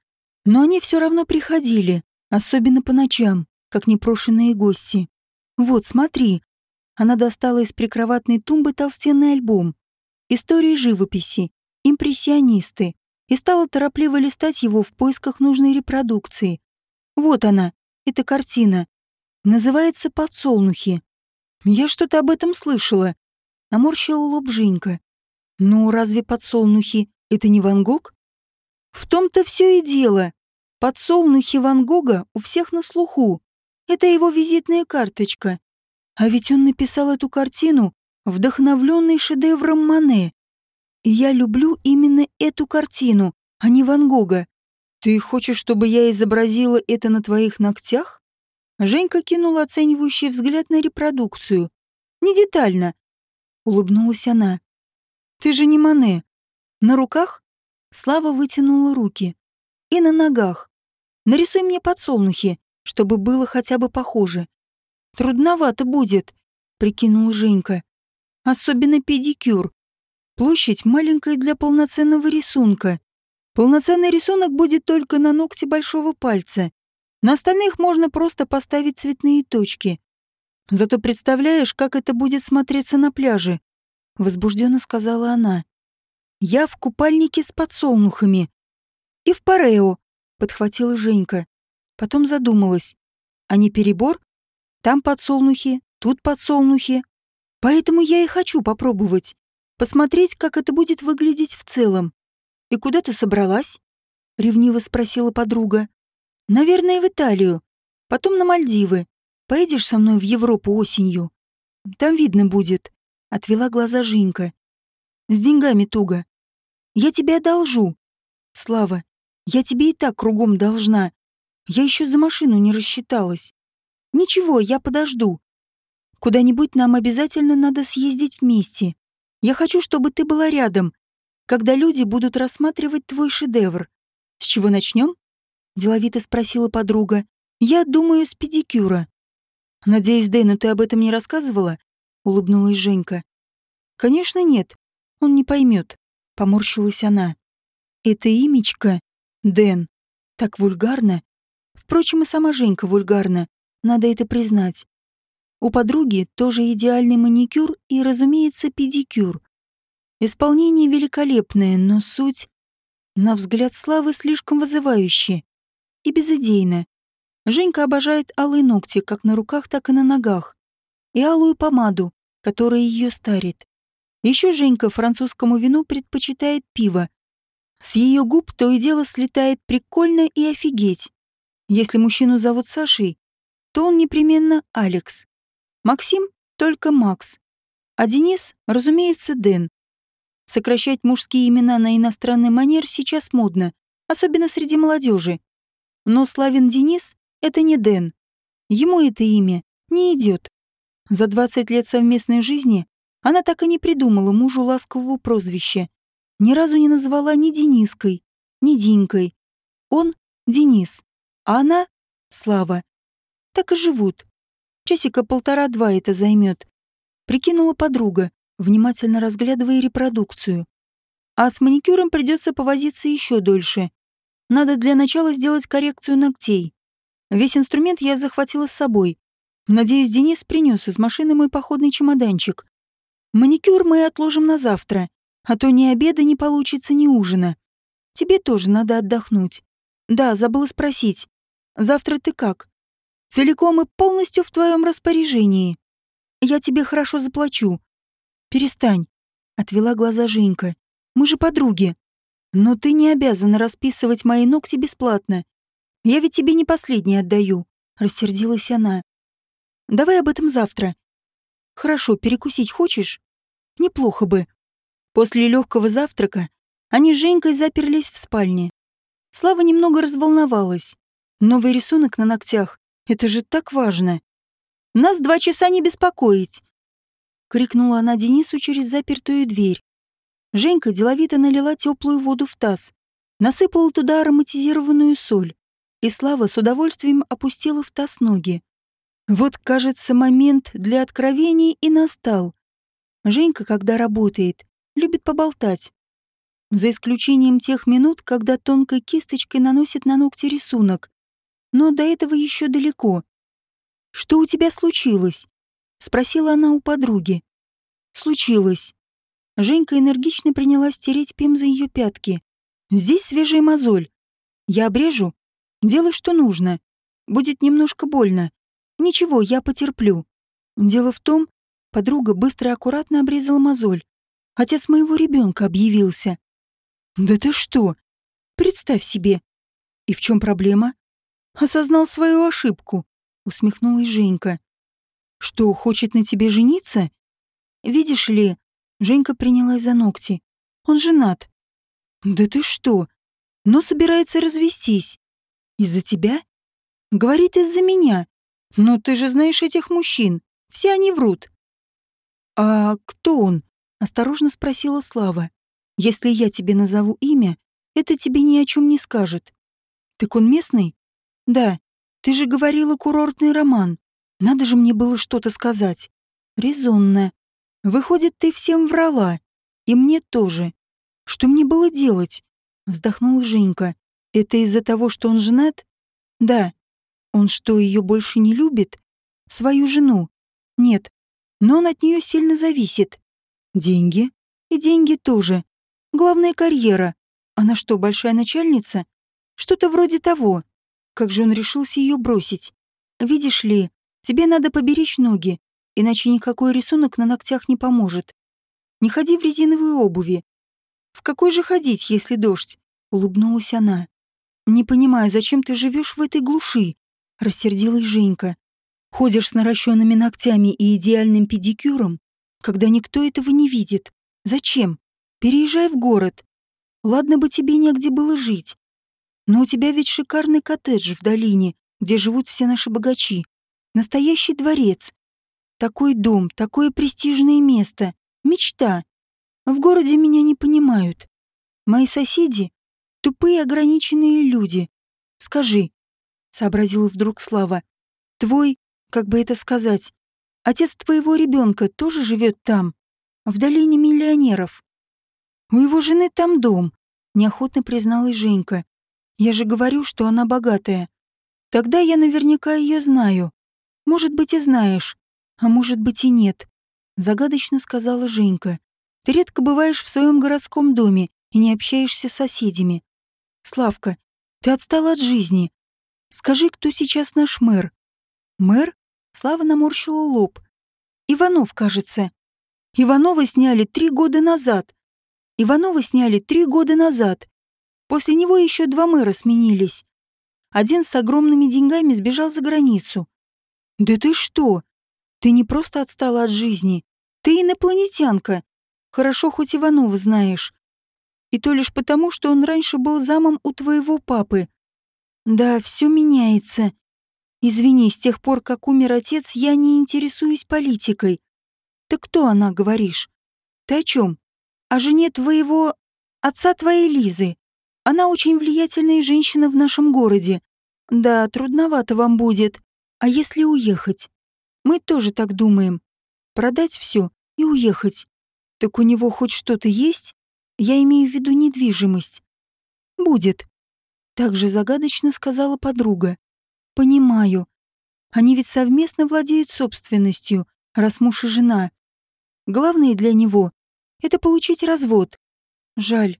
но они все равно приходили, особенно по ночам, как непрошенные гости. Вот, смотри. Она достала из прикроватной тумбы толстенный альбом. Истории живописи, импрессионисты, и стала торопливо листать его в поисках нужной репродукции. Вот она, эта картина. Называется «Подсолнухи». Я что-то об этом слышала. Наморщила лоб Женька. Ну, разве подсолнухи — это не Ван Гог? В том-то все и дело. Подсолнухи Ван Гога у всех на слуху. Это его визитная карточка. А ведь он написал эту картину, вдохновленный шедевром Мане. И я люблю именно эту картину, а не Ван Гога. Ты хочешь, чтобы я изобразила это на твоих ногтях? Женька кинула оценивающий взгляд на репродукцию. Не детально. Улыбнулась она. Ты же не Мане. На руках? Слава вытянула руки. И на ногах. Нарисуй мне подсолнухи чтобы было хотя бы похоже. Трудновато будет, прикинул Женька. Особенно педикюр. Площадь маленькая для полноценного рисунка. Полноценный рисунок будет только на ногте большого пальца. На остальных можно просто поставить цветные точки. Зато представляешь, как это будет смотреться на пляже, возбужденно сказала она. Я в купальнике с подсолнухами. И в парео, подхватила Женька. Потом задумалась. А не перебор? Там подсолнухи, тут подсолнухи. Поэтому я и хочу попробовать. Посмотреть, как это будет выглядеть в целом. И куда ты собралась? Ревниво спросила подруга. Наверное, в Италию. Потом на Мальдивы. Поедешь со мной в Европу осенью? Там видно будет. Отвела глаза Женька. С деньгами туго. Я тебе одолжу. Слава, я тебе и так кругом должна. Я еще за машину не рассчиталась. Ничего, я подожду. Куда-нибудь нам обязательно надо съездить вместе. Я хочу, чтобы ты была рядом, когда люди будут рассматривать твой шедевр. С чего начнем? Деловито спросила подруга. Я думаю, с педикюра. Надеюсь, Дэну ты об этом не рассказывала? Улыбнулась Женька. Конечно, нет. Он не поймет. Поморщилась она. Это имечко, Дэн, так вульгарно Впрочем, и сама Женька вульгарна, надо это признать. У подруги тоже идеальный маникюр и, разумеется, педикюр. Исполнение великолепное, но суть, на взгляд Славы, слишком вызывающая и безыдейно. Женька обожает алые ногти как на руках, так и на ногах, и алую помаду, которая ее старит. Еще Женька французскому вину предпочитает пиво. С ее губ то и дело слетает прикольно и офигеть. Если мужчину зовут Сашей, то он непременно Алекс. Максим — только Макс. А Денис, разумеется, Дэн. Сокращать мужские имена на иностранный манер сейчас модно, особенно среди молодежи. Но Славин Денис — это не Дэн. Ему это имя не идет. За 20 лет совместной жизни она так и не придумала мужу ласкового прозвища. Ни разу не назвала ни Дениской, ни Динькой. Он — Денис. А она — Слава. Так и живут. Часика полтора-два это займет. Прикинула подруга, внимательно разглядывая репродукцию. А с маникюром придется повозиться еще дольше. Надо для начала сделать коррекцию ногтей. Весь инструмент я захватила с собой. Надеюсь, Денис принес из машины мой походный чемоданчик. Маникюр мы отложим на завтра, а то ни обеда не получится, ни ужина. Тебе тоже надо отдохнуть. Да, забыла спросить. Завтра ты как? Целиком и полностью в твоем распоряжении. Я тебе хорошо заплачу. Перестань, отвела глаза Женька. Мы же подруги. Но ты не обязана расписывать мои ногти бесплатно. Я ведь тебе не последний отдаю, рассердилась она. Давай об этом завтра. Хорошо, перекусить хочешь? Неплохо бы. После легкого завтрака они с Женькой заперлись в спальне. Слава немного разволновалась. Новый рисунок на ногтях Это же так важно. Нас два часа не беспокоить!» Крикнула она Денису через запертую дверь. Женька деловито налила теплую воду в таз, насыпала туда ароматизированную соль, и Слава с удовольствием опустила в таз ноги. Вот, кажется, момент для откровений и настал. Женька, когда работает, любит поболтать. За исключением тех минут, когда тонкой кисточкой наносит на ногти рисунок. Но до этого еще далеко. «Что у тебя случилось?» — спросила она у подруги. «Случилось». Женька энергично принялась тереть пем за ее пятки. «Здесь свежая мозоль. Я обрежу. Делай, что нужно. Будет немножко больно. Ничего, я потерплю. Дело в том, подруга быстро и аккуратно обрезала мозоль. Отец моего ребенка объявился. Да ты что? Представь себе. И в чем проблема? Осознал свою ошибку усмехнулась Женька. Что, хочет на тебе жениться? Видишь ли, Женька принялась за ногти. Он женат. Да ты что? Но собирается развестись. Из-за тебя? Говорит, из-за меня. Но ты же знаешь этих мужчин. Все они врут. А кто он? Осторожно спросила Слава. Если я тебе назову имя, это тебе ни о чем не скажет. Так он местный? Да. Ты же говорила курортный роман. Надо же мне было что-то сказать. Резонно. Выходит, ты всем врала. И мне тоже. Что мне было делать? Вздохнула Женька. Это из-за того, что он женат? Да. Он что, ее больше не любит? Свою жену? Нет. Но он от нее сильно зависит. Деньги? И деньги тоже. Главная карьера. Она что, большая начальница? Что-то вроде того. Как же он решился ее бросить? Видишь ли, тебе надо поберечь ноги, иначе никакой рисунок на ногтях не поможет. Не ходи в резиновой обуви. В какой же ходить, если дождь? Улыбнулась она. Не понимаю, зачем ты живешь в этой глуши? Рассердилась Женька. Ходишь с наращенными ногтями и идеальным педикюром, когда никто этого не видит. Зачем? Переезжай в город. Ладно бы тебе негде было жить. Но у тебя ведь шикарный коттедж в долине, где живут все наши богачи. Настоящий дворец. Такой дом, такое престижное место. Мечта. В городе меня не понимают. Мои соседи — тупые ограниченные люди. Скажи, — сообразила вдруг Слава, — твой, как бы это сказать, отец твоего ребенка тоже живет там, в долине миллионеров. У его жены там дом, — неохотно призналась Женька. Я же говорю, что она богатая. Тогда я наверняка ее знаю. Может быть, и знаешь, а может быть и нет. Загадочно сказала Женька. Ты редко бываешь в своем городском доме и не общаешься с соседями. Славка, ты отстала от жизни. Скажи, кто сейчас наш мэр? Мэр? Слава наморщила лоб. Иванов, кажется. Иванова сняли три года назад. Иванова сняли три года назад. После него еще два мэра сменились. Один с огромными деньгами сбежал за границу. «Да ты что? Ты не просто отстала от жизни. Ты инопланетянка. Хорошо, хоть Иванова знаешь. И то лишь потому, что он раньше был замом у твоего папы. Да, все меняется. Извини, с тех пор, как умер отец, я не интересуюсь политикой. Ты кто она, говоришь? Ты о чем? О жене твоего... отца твоей Лизы. Она очень влиятельная женщина в нашем городе. Да, трудновато вам будет. А если уехать? Мы тоже так думаем. Продать все и уехать. Так у него хоть что-то есть? Я имею в виду недвижимость. Будет. Так же загадочно сказала подруга. Понимаю. Они ведь совместно владеют собственностью, раз муж и жена. Главное для него — это получить развод. Жаль.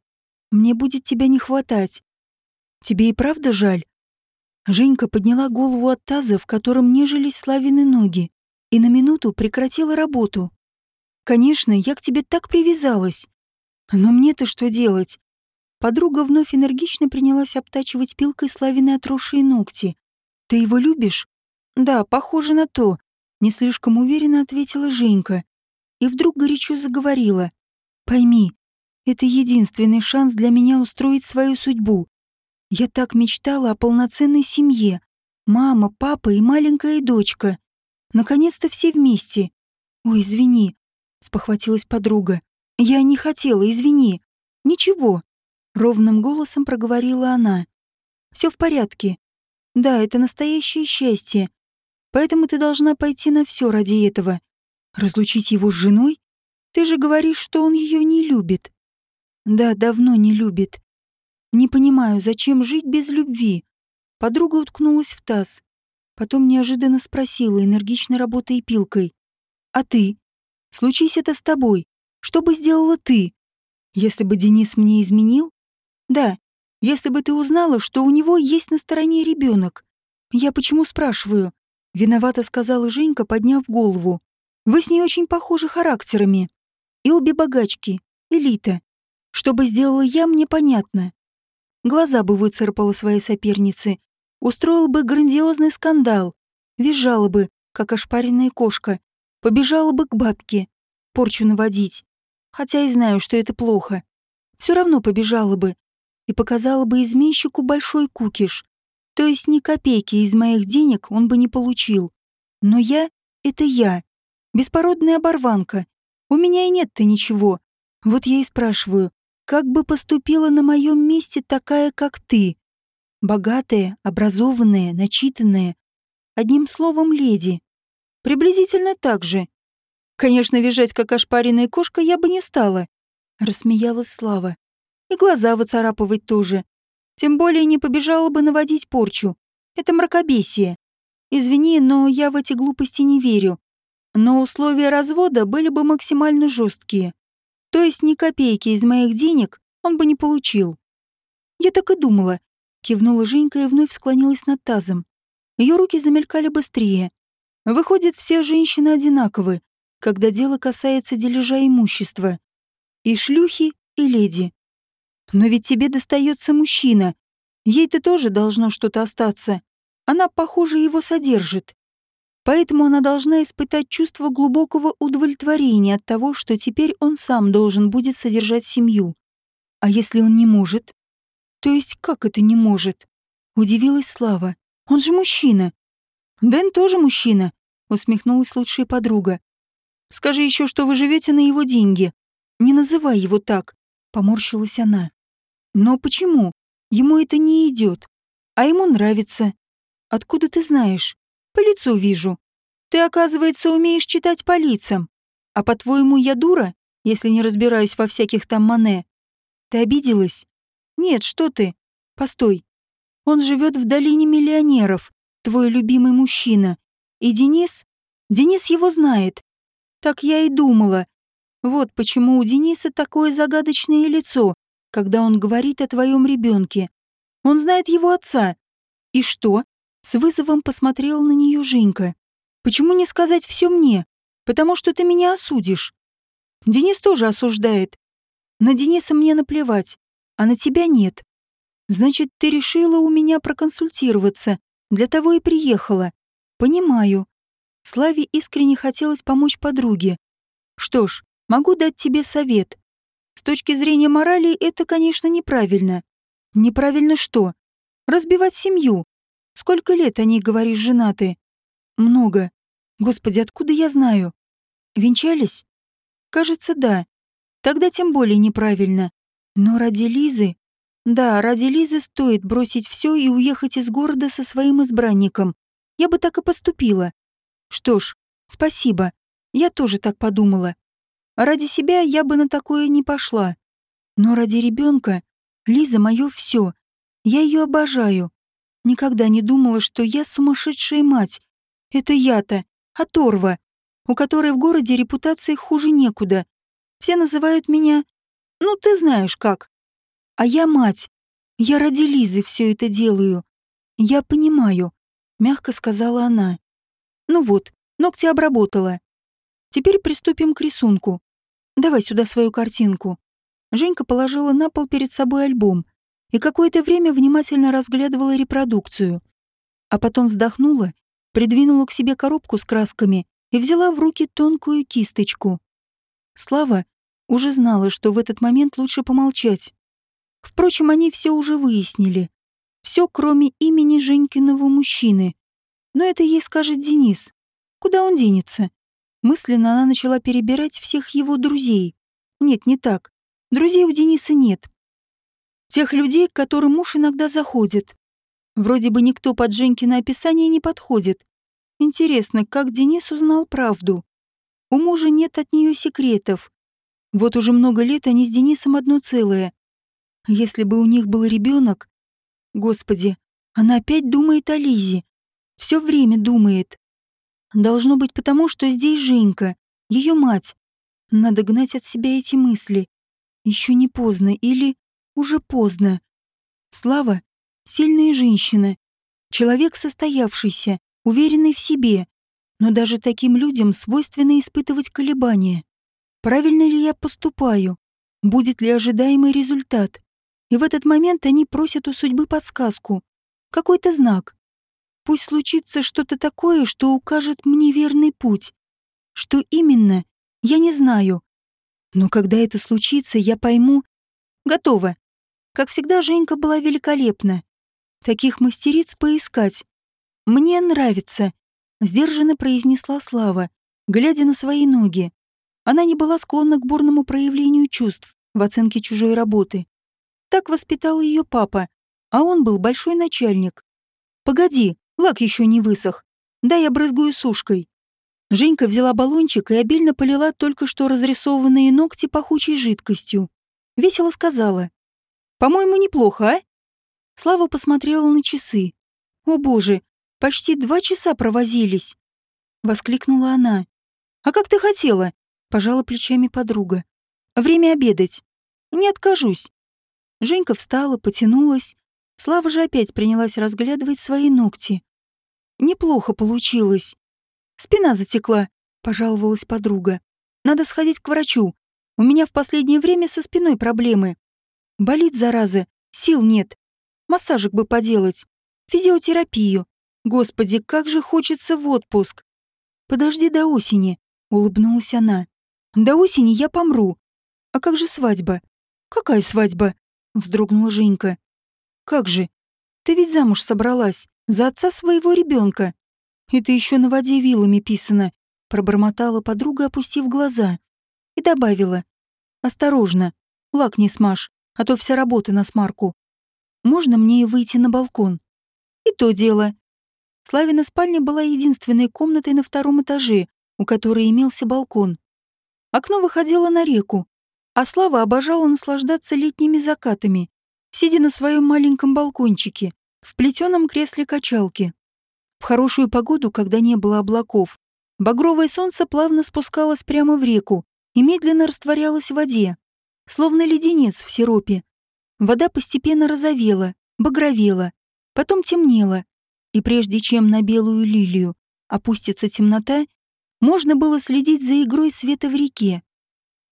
Мне будет тебя не хватать. Тебе и правда жаль?» Женька подняла голову от таза, в котором нежились Славины ноги, и на минуту прекратила работу. «Конечно, я к тебе так привязалась. Но мне-то что делать?» Подруга вновь энергично принялась обтачивать пилкой Славины отросшие ногти. «Ты его любишь?» «Да, похоже на то», — не слишком уверенно ответила Женька. И вдруг горячо заговорила. «Пойми, это единственный шанс для меня устроить свою судьбу. Я так мечтала о полноценной семье. Мама, папа и маленькая дочка. Наконец-то все вместе. Ой, извини, спохватилась подруга. Я не хотела, извини. Ничего. Ровным голосом проговорила она. Все в порядке. Да, это настоящее счастье. Поэтому ты должна пойти на все ради этого. Разлучить его с женой? Ты же говоришь, что он ее не любит. Да, давно не любит. Не понимаю, зачем жить без любви? Подруга уткнулась в таз. Потом неожиданно спросила, энергично работая пилкой. «А ты? Случись это с тобой. Что бы сделала ты? Если бы Денис мне изменил? Да, если бы ты узнала, что у него есть на стороне ребенок. Я почему спрашиваю? Виновато сказала Женька, подняв голову. Вы с ней очень похожи характерами. И обе богачки, элита. Что бы сделала я, мне понятно. Глаза бы выцарапала своей сопернице, устроил бы грандиозный скандал, визжала бы, как ошпаренная кошка, побежала бы к бабке, порчу наводить. Хотя и знаю, что это плохо. Все равно побежала бы и показала бы изменщику большой кукиш. То есть ни копейки из моих денег он бы не получил. Но я — это я. Беспородная оборванка. У меня и нет-то ничего. Вот я и спрашиваю, как бы поступила на моем месте такая, как ты? Богатая, образованная, начитанная. Одним словом, леди. Приблизительно так же. Конечно, визжать, как ошпаренная кошка, я бы не стала. Рассмеялась Слава. И глаза выцарапывать тоже. Тем более не побежала бы наводить порчу. Это мракобесие. Извини, но я в эти глупости не верю. Но условия развода были бы максимально жесткие. То есть ни копейки из моих денег он бы не получил. Я так и думала. Кивнула Женька и вновь склонилась над тазом. Ее руки замелькали быстрее. Выходит, все женщины одинаковы, когда дело касается дележа имущества. И шлюхи, и леди. Но ведь тебе достается мужчина. Ей-то тоже должно что-то остаться. Она, похоже, его содержит. Поэтому она должна испытать чувство глубокого удовлетворения от того, что теперь он сам должен будет содержать семью. А если он не может? То есть как это не может? Удивилась Слава. Он же мужчина. Дэн тоже мужчина, усмехнулась лучшая подруга. Скажи еще, что вы живете на его деньги. Не называй его так, поморщилась она. Но почему? Ему это не идет. А ему нравится. Откуда ты знаешь? По лицу вижу. Ты, оказывается, умеешь читать по лицам. А по-твоему, я дура, если не разбираюсь во всяких там мане? Ты обиделась? Нет, что ты? Постой. Он живет в долине миллионеров, твой любимый мужчина. И Денис? Денис его знает. Так я и думала. Вот почему у Дениса такое загадочное лицо, когда он говорит о твоем ребенке. Он знает его отца. И что? С вызовом посмотрела на нее Женька. «Почему не сказать все мне? Потому что ты меня осудишь. Денис тоже осуждает. На Дениса мне наплевать, а на тебя нет. Значит, ты решила у меня проконсультироваться. Для того и приехала. Понимаю. Славе искренне хотелось помочь подруге. Что ж, могу дать тебе совет. С точки зрения морали это, конечно, неправильно. Неправильно что? Разбивать семью. Сколько лет они, говоришь, женаты? Много. Господи, откуда я знаю? Венчались? Кажется, да. Тогда тем более неправильно. Но ради Лизы... Да, ради Лизы стоит бросить все и уехать из города со своим избранником. Я бы так и поступила. Что ж, спасибо. Я тоже так подумала. Ради себя я бы на такое не пошла. Но ради ребенка Лиза мое все. Я ее обожаю. Никогда не думала, что я сумасшедшая мать. Это я-то, оторва, у которой в городе репутации хуже некуда. Все называют меня... Ну, ты знаешь как. А я мать. Я ради Лизы все это делаю. Я понимаю, мягко сказала она. Ну вот, ногти обработала. Теперь приступим к рисунку. Давай сюда свою картинку. Женька положила на пол перед собой альбом и какое-то время внимательно разглядывала репродукцию. А потом вздохнула, придвинула к себе коробку с красками и взяла в руки тонкую кисточку. Слава уже знала, что в этот момент лучше помолчать. Впрочем, они все уже выяснили. Все, кроме имени Женькиного мужчины. Но это ей скажет Денис. Куда он денется? Мысленно она начала перебирать всех его друзей. Нет, не так. Друзей у Дениса нет. Тех людей, к которым муж иногда заходит. Вроде бы никто под Женькино описание не подходит. Интересно, как Денис узнал правду? У мужа нет от нее секретов. Вот уже много лет они с Денисом одно целое. Если бы у них был ребенок... Господи, она опять думает о Лизе. Все время думает. Должно быть потому, что здесь Женька, ее мать. Надо гнать от себя эти мысли. Еще не поздно или уже поздно. Слава — сильная женщина. Человек состоявшийся, уверенный в себе. Но даже таким людям свойственно испытывать колебания. Правильно ли я поступаю? Будет ли ожидаемый результат? И в этот момент они просят у судьбы подсказку. Какой-то знак. Пусть случится что-то такое, что укажет мне верный путь. Что именно, я не знаю. Но когда это случится, я пойму... Готово. Как всегда, Женька была великолепна. Таких мастериц поискать. Мне нравится, сдержанно произнесла Слава, глядя на свои ноги. Она не была склонна к бурному проявлению чувств в оценке чужой работы. Так воспитал ее папа, а он был большой начальник. «Погоди, Лак еще не высох. Дай я брызгаю сушкой. Женька взяла баллончик и обильно полила только что разрисованные ногти пахучей жидкостью. Весело сказала. «По-моему, неплохо, а?» Слава посмотрела на часы. «О боже, почти два часа провозились!» Воскликнула она. «А как ты хотела?» Пожала плечами подруга. «Время обедать. Не откажусь». Женька встала, потянулась, Слава же опять принялась разглядывать свои ногти. Неплохо получилось. Спина затекла, пожаловалась подруга. Надо сходить к врачу. У меня в последнее время со спиной проблемы. Болит, зараза, сил нет. Массажик бы поделать. Физиотерапию. Господи, как же хочется в отпуск. Подожди до осени, улыбнулась она. До осени я помру. А как же свадьба? Какая свадьба? вздрогнула Женька. Как же? Ты ведь замуж собралась. За отца своего ребенка. Это еще на воде вилами писано. Пробормотала подруга, опустив глаза. И добавила. Осторожно. Лак не смажь, а то вся работа на смарку. Можно мне выйти на балкон? И то дело. Славина спальня была единственной комнатой на втором этаже, у которой имелся балкон. Окно выходило на реку, а Слава обожала наслаждаться летними закатами сидя на своем маленьком балкончике, в плетеном кресле качалки. В хорошую погоду, когда не было облаков, багровое солнце плавно спускалось прямо в реку и медленно растворялось в воде, словно леденец в сиропе. Вода постепенно розовела, багровела, потом темнела, и прежде чем на белую лилию опустится темнота, можно было следить за игрой света в реке.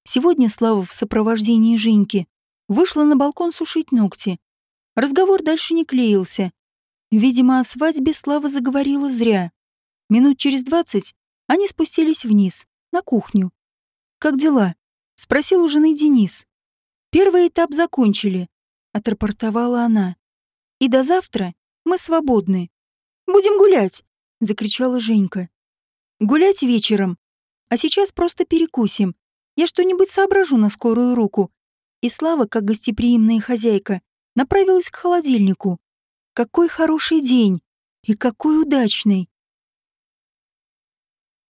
Сегодня Слава в сопровождении Женьки Вышла на балкон сушить ногти. Разговор дальше не клеился. Видимо, о свадьбе Слава заговорила зря. Минут через двадцать они спустились вниз, на кухню. «Как дела?» — спросил у жены Денис. «Первый этап закончили», — отрапортовала она. «И до завтра мы свободны. Будем гулять!» — закричала Женька. «Гулять вечером. А сейчас просто перекусим. Я что-нибудь соображу на скорую руку и Слава, как гостеприимная хозяйка, направилась к холодильнику. Какой хороший день! И какой удачный!